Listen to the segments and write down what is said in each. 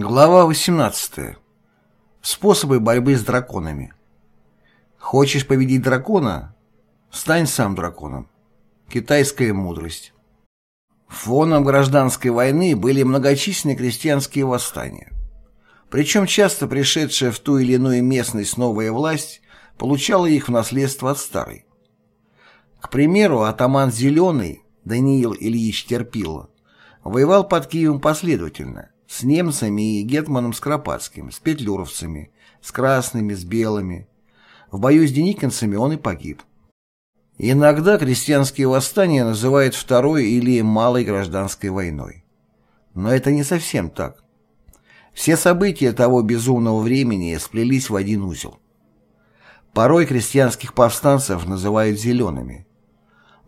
Глава 18. Способы борьбы с драконами. Хочешь победить дракона? Стань сам драконом. Китайская мудрость. Фоном гражданской войны были многочисленные крестьянские восстания. Причем часто пришедшая в ту или иную местность новая власть получала их в наследство от старой. К примеру, атаман Зеленый Даниил Ильич Терпило воевал под Киевом последовательно, с немцами и гетманом Скоропадским, с петлюровцами, с красными, с белыми. В бою с деникинцами он и погиб. Иногда крестьянские восстания называют Второй или Малой гражданской войной. Но это не совсем так. Все события того безумного времени сплелись в один узел. Порой крестьянских повстанцев называют «зелеными»,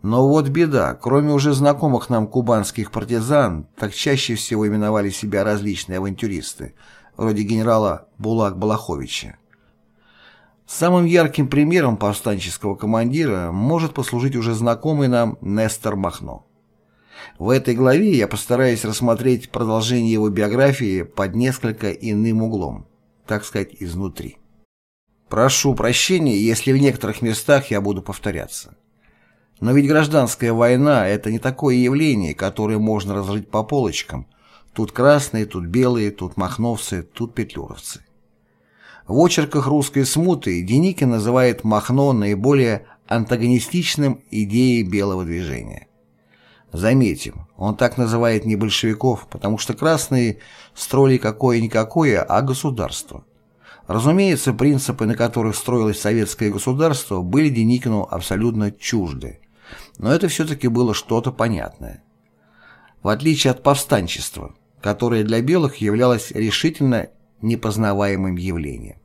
но вот беда, кроме уже знакомых нам кубанских партизан, так чаще всего именовали себя различные авантюристы, вроде генерала Булак-Балаховича. Самым ярким примером повстанческого командира может послужить уже знакомый нам Нестор Махно. В этой главе я постараюсь рассмотреть продолжение его биографии под несколько иным углом, так сказать, изнутри. Прошу прощения, если в некоторых местах я буду повторяться. Но ведь гражданская война – это не такое явление, которое можно разложить по полочкам. Тут красные, тут белые, тут махновцы, тут петлюровцы. В очерках русской смуты Деникин называет Махно наиболее антагонистичным идеей белого движения. Заметим, он так называет не большевиков, потому что красные строили какое-никакое, а государство. Разумеется, принципы, на которых строилось советское государство, были Деникину абсолютно чужды но это все-таки было что-то понятное. В отличие от повстанчества, которое для белых являлось решительно непознаваемым явлением.